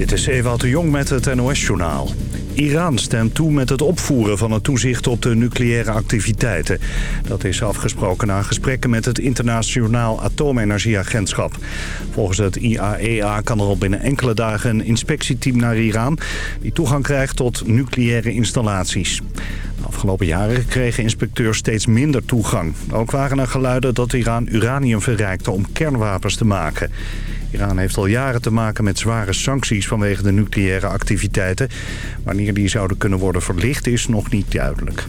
Dit is Ewout de Jong met het NOS-journaal. Iran stemt toe met het opvoeren van het toezicht op de nucleaire activiteiten. Dat is afgesproken na gesprekken met het Internationaal Atoomenergieagentschap. Volgens het IAEA e kan er al binnen enkele dagen een inspectieteam naar Iran... die toegang krijgt tot nucleaire installaties. De afgelopen jaren kregen inspecteurs steeds minder toegang. Ook waren er geluiden dat Iran uranium verrijkte om kernwapens te maken. Iran heeft al jaren te maken met zware sancties vanwege de nucleaire activiteiten. Wanneer die zouden kunnen worden verlicht is nog niet duidelijk.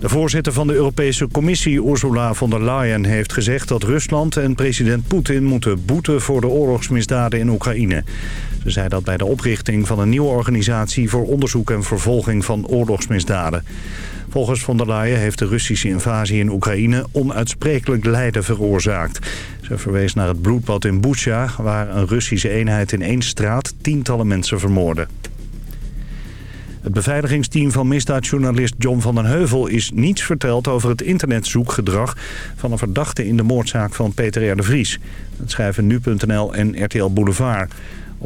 De voorzitter van de Europese Commissie, Ursula von der Leyen, heeft gezegd dat Rusland en president Poetin moeten boeten voor de oorlogsmisdaden in Oekraïne. Ze zei dat bij de oprichting van een nieuwe organisatie voor onderzoek en vervolging van oorlogsmisdaden. Volgens von der Leyen heeft de Russische invasie in Oekraïne onuitsprekelijk lijden veroorzaakt. Ze verwees naar het bloedbad in Bucha, waar een Russische eenheid in één straat tientallen mensen vermoordde. Het beveiligingsteam van misdaadjournalist John van den Heuvel is niets verteld over het internetzoekgedrag van een verdachte in de moordzaak van Peter R. de Vries. Dat schrijven nu.nl en RTL Boulevard.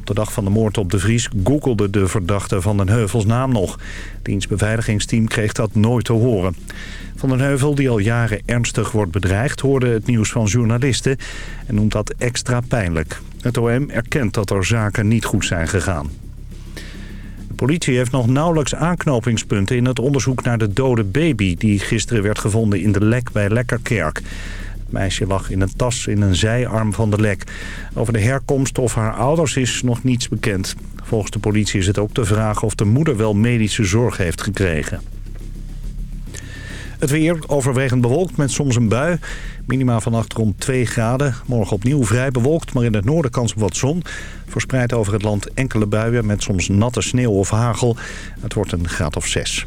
Op de dag van de moord op de Vries googelde de verdachte van den Heuvels naam nog. Diens beveiligingsteam kreeg dat nooit te horen. Van den Heuvel, die al jaren ernstig wordt bedreigd, hoorde het nieuws van journalisten en noemt dat extra pijnlijk. Het OM erkent dat er zaken niet goed zijn gegaan. De politie heeft nog nauwelijks aanknopingspunten in het onderzoek naar de dode baby... die gisteren werd gevonden in de lek bij Lekkerkerk. Het meisje lag in een tas in een zijarm van de lek. Over de herkomst of haar ouders is nog niets bekend. Volgens de politie is het ook de vraag of de moeder wel medische zorg heeft gekregen. Het weer overwegend bewolkt met soms een bui. Minima vannacht rond 2 graden. Morgen opnieuw vrij bewolkt, maar in het noorden kans op wat zon. Verspreid over het land enkele buien met soms natte sneeuw of hagel. Het wordt een graad of 6.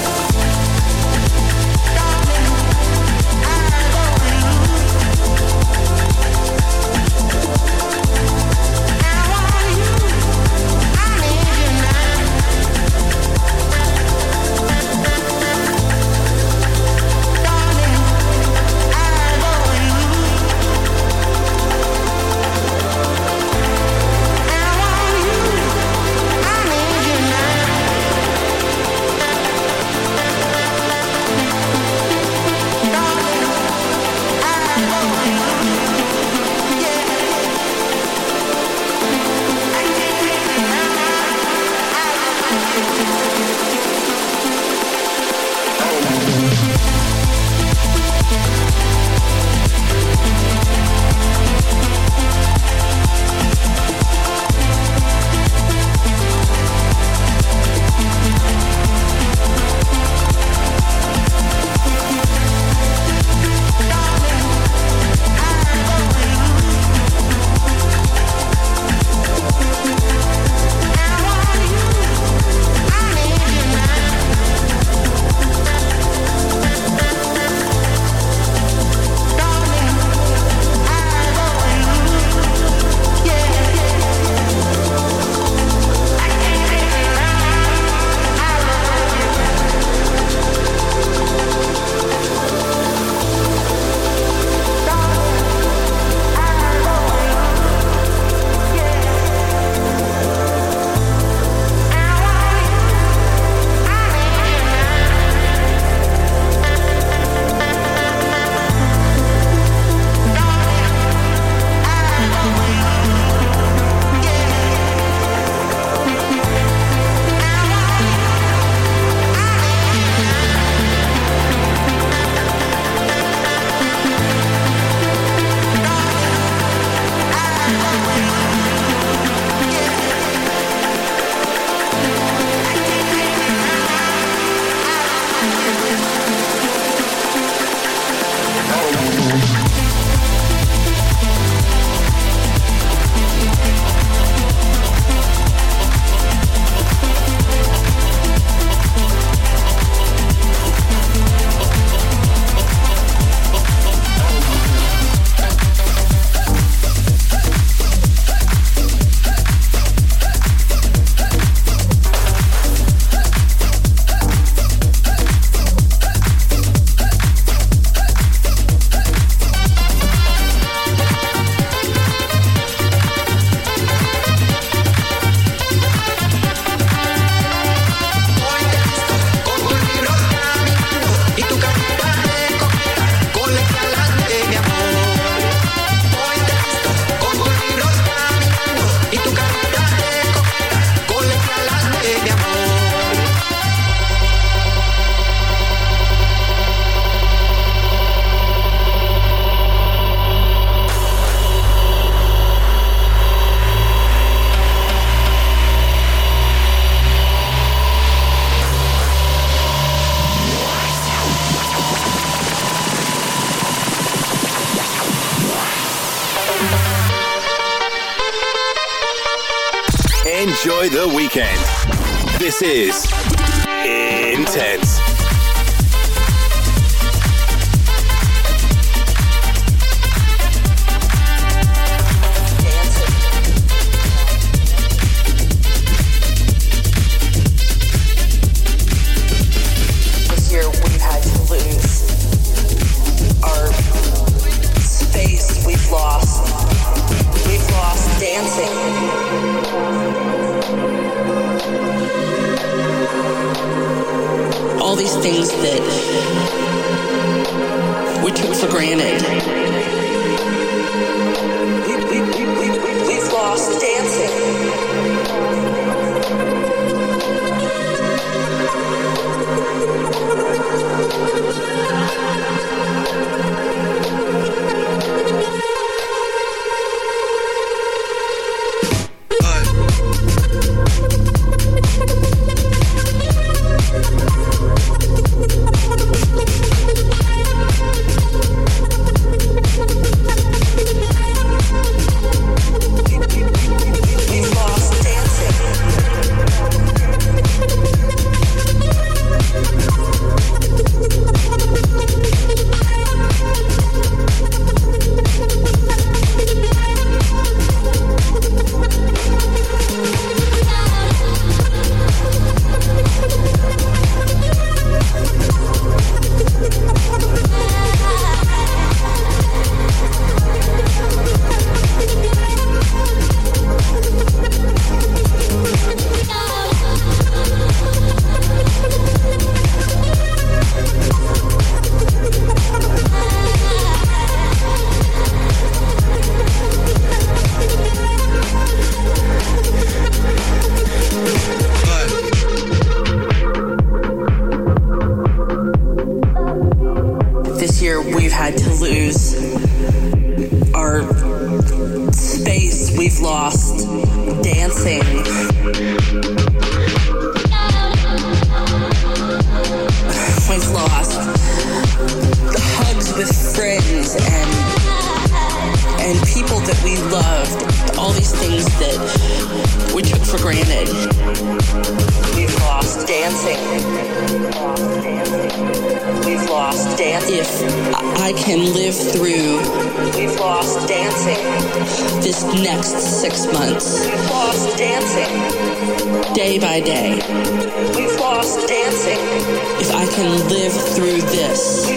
live through this.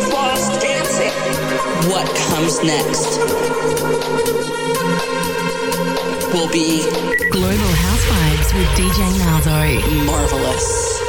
What comes next will be Global House Vibes with DJ Malzo. Marvelous.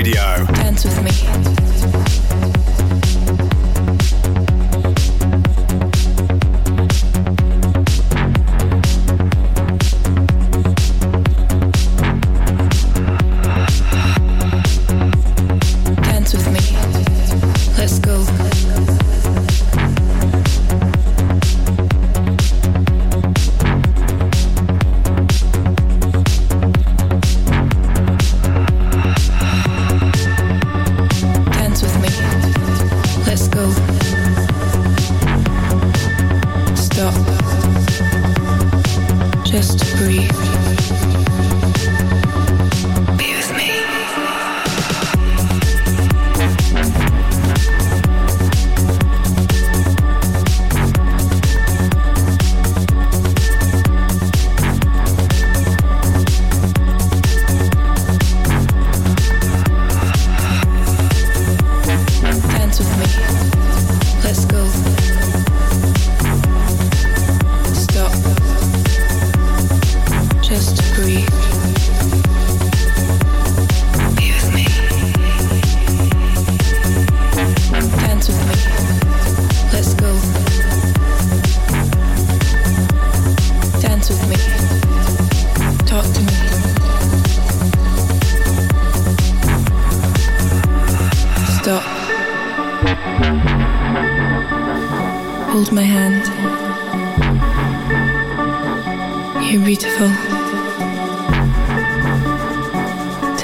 Radio. Dance with me.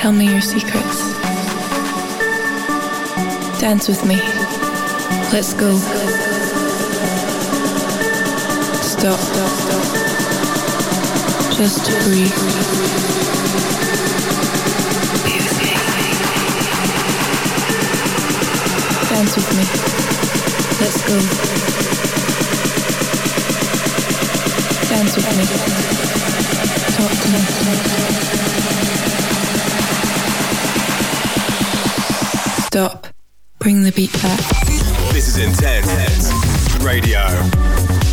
Tell me your secrets. Dance with me. Let's go. Stop. Just breathe. Dance with me. Let's go. Dance with me. Talk to me. Stop. Bring the beat back. This is Intense Radio.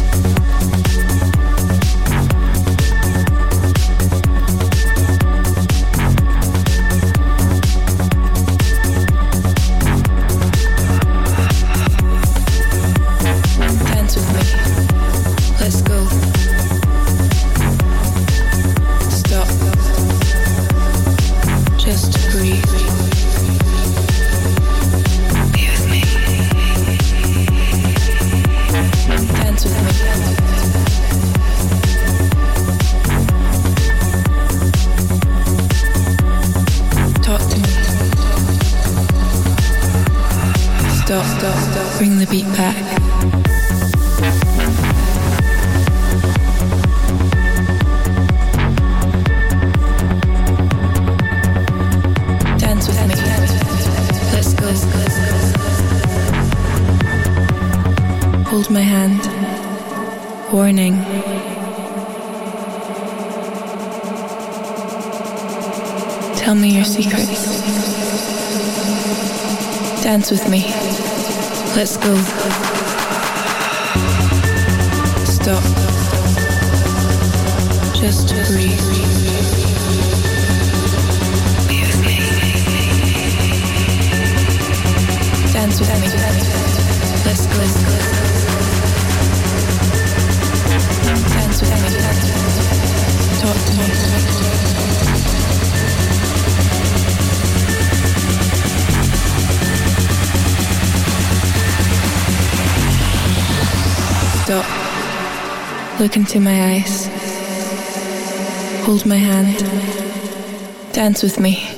heartbeat back. Hold my hand. Warning. Tell me your secrets. Dance with me. Stop. Just breathe. Dance with me. Let's go. Dance with me. Talk to me. Stop. Look into my eyes. Hold my hand. Dance with me.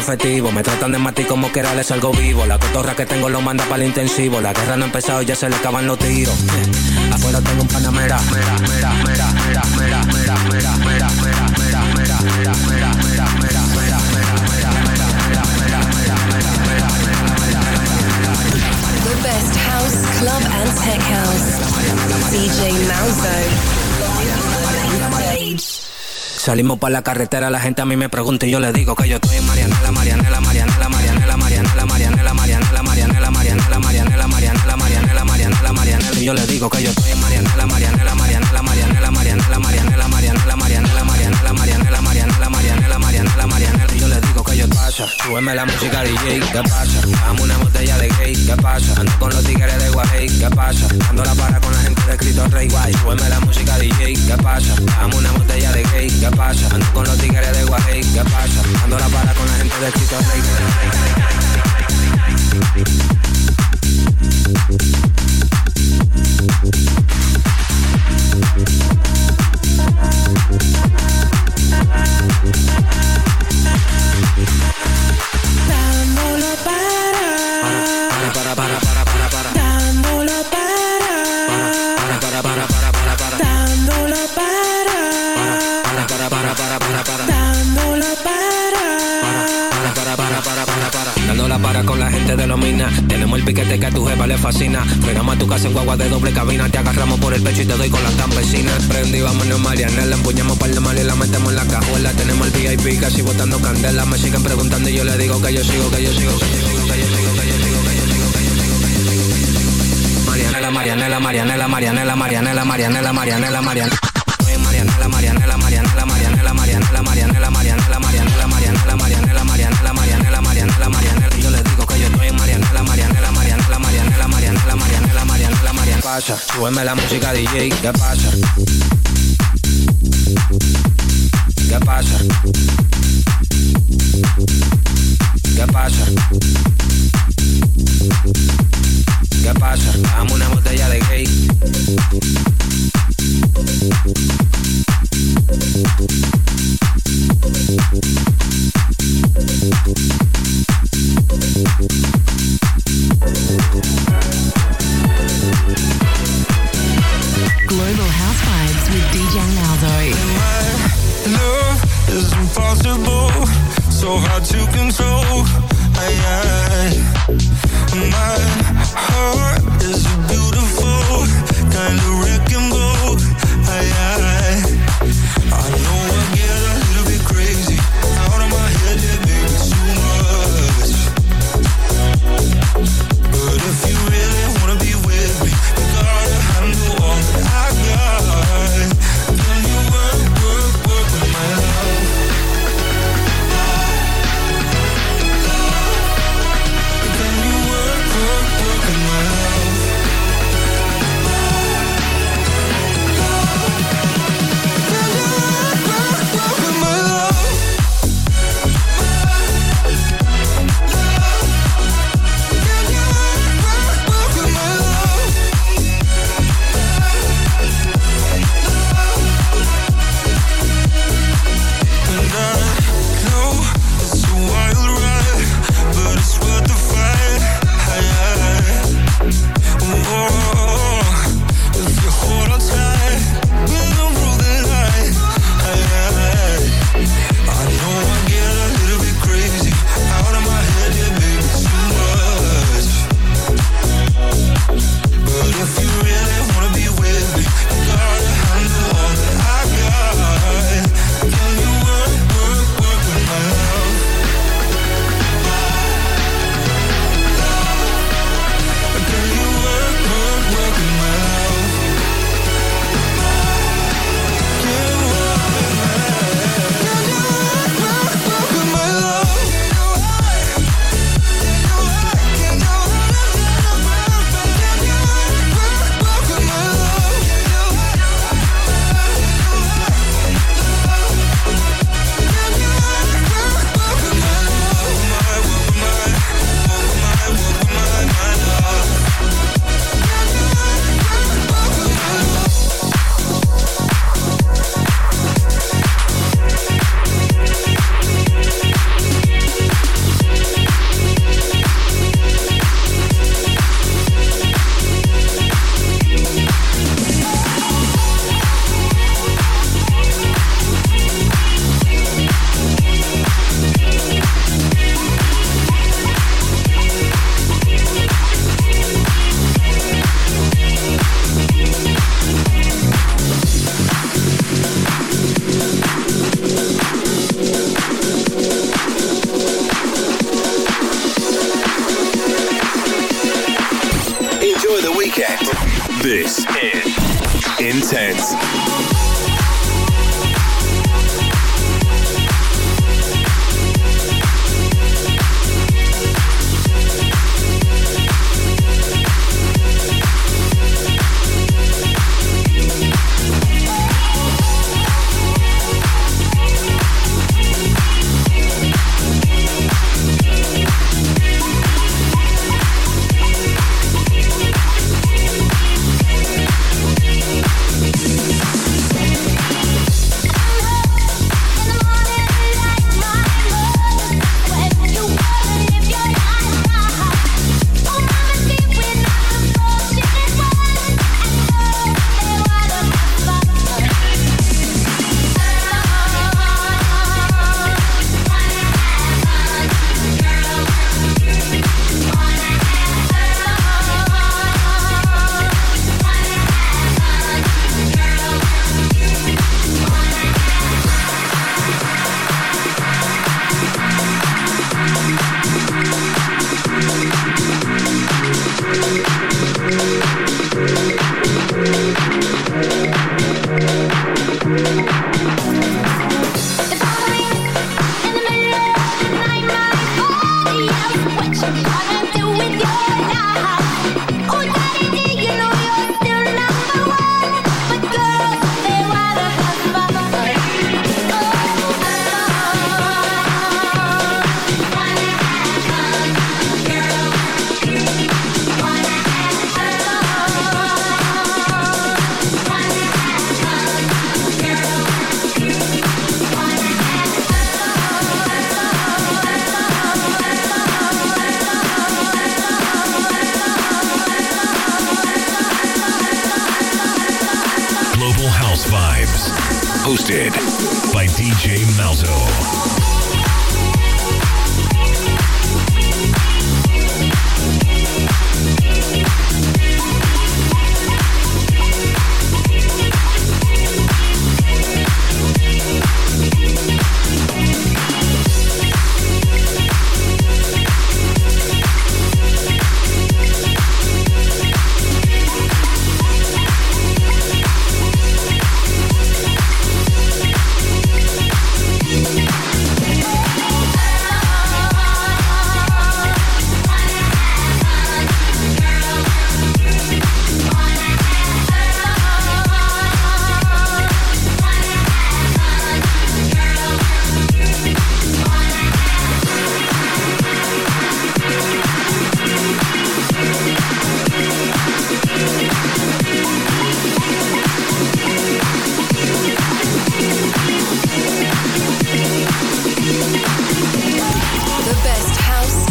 Me tratan de matar como quiera, les salgo vivo. La cotorra que tengo lo manda para el intensivo. La guerra no ha empezado, ya se le acaban los tiros. Afuera tengo un panamera. Mera, mera, mera, mera, mera, mera, mera, mera, mera, mera, mera, mera, mera, mera, mera, The best house, club, and tech house. DJ Malzo. Salimos para la carretera, la gente a mí me pregunta y yo le digo que yo estoy en Marianela, Marianela, Marianela, Marianela, Marianela, Marianela, Marianela, Marianela, Marianela, Marianela, Marianela, Marianela, Marianela, Marianela, y yo le digo que yo estoy en Marianela, Marianela, pasa, súbeme la música DJ, ¿qué pasa? Dame una botella de gay, ¿qué pasa? Ando con los tigres de Guay, ¿qué pasa? Dando la para con la gente de Cristo Rey Guay, súbeme la música DJ, ¿qué pasa? Dame una botella de gay, ¿qué pasa? Ando con los tigres de Guay, ¿qué pasa? Dando la para con la gente de Cristo Rey Dándolo fascina. A tu casa en guagua de doble cabina. Te agarramos por el pecho y te doy con las campesinas. Prendí, vámonos Marianela. Empuñamos par de mal y la metemos en la cajuela. Tenemos el VIP casi botando candela. Me siguen preguntando y yo le digo que yo sigo, que yo sigo, que yo sigo, que yo sigo, que yo sigo, que yo sigo, que yo sigo, que yo sigo, sigo. Marianela, Marianela, Marianela, Marianela, Marianela, Marianela, Marianela, Marianela. Soy Marianela, Marianela, Marianela, Marianela, Marianela, Marianela, Marianela, Marianela, Marianela, Marianela, Marianela, Marianela, Marianela, Marianela. Pasa, súbeme la música DJ, ¿qué pasa? ¿Qué pasa? ¿Qué pasa? ¿Qué pasa? Dame una botella de gay.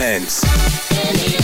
Intense.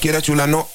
quiere chula, no.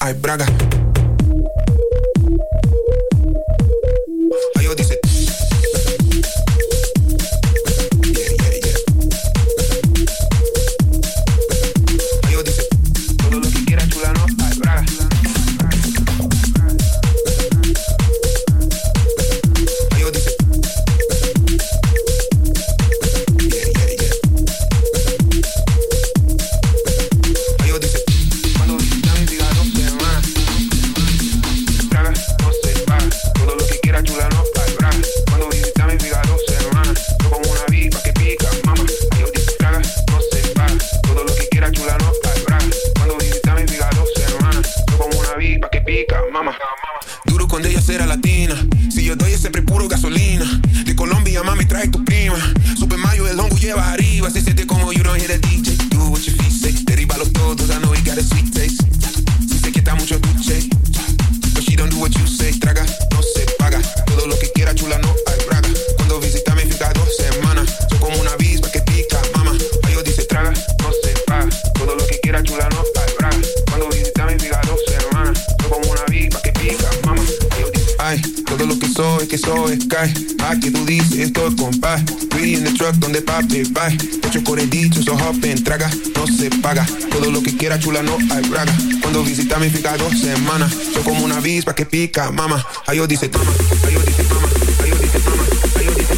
rica, mamá. Ay, yo dice toma, ay, yo dice toma, dice toma, dice dice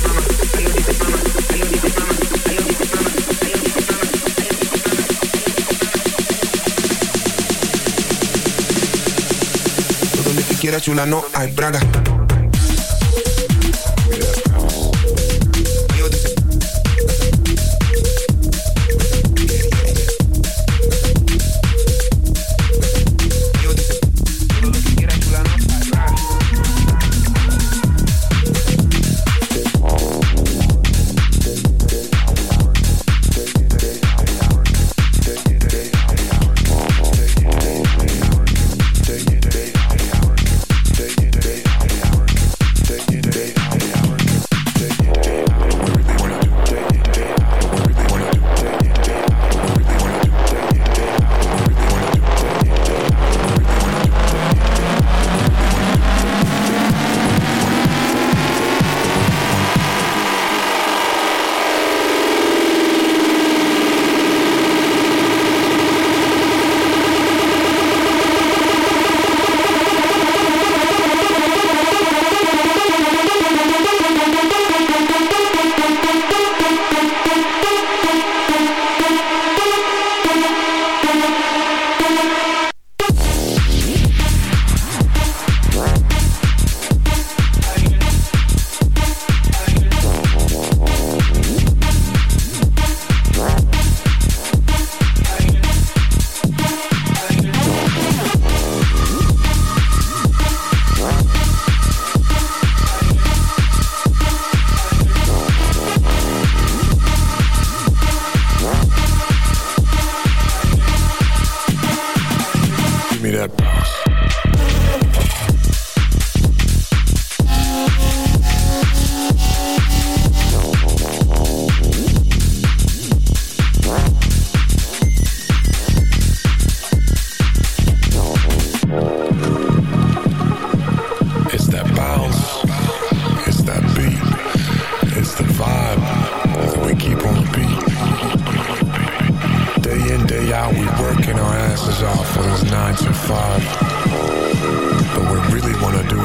dice dice dice donde quiera chula no hay braga.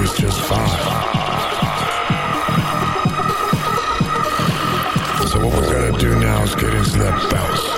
was just five. So what we're gonna do now is get into that bounce.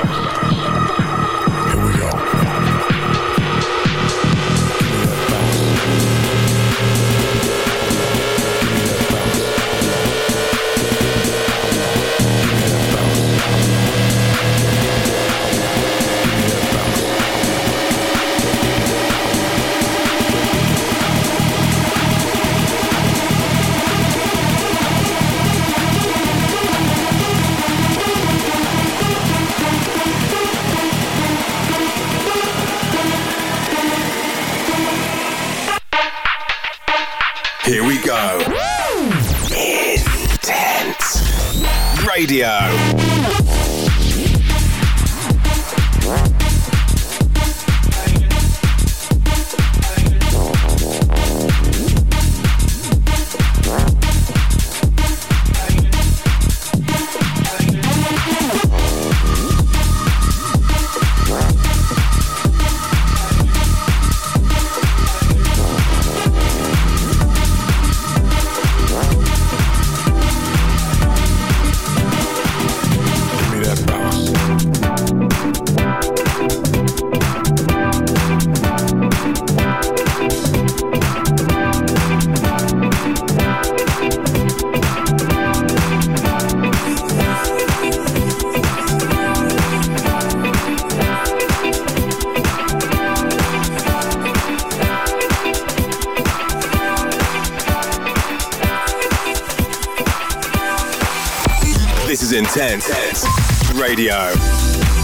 Radio.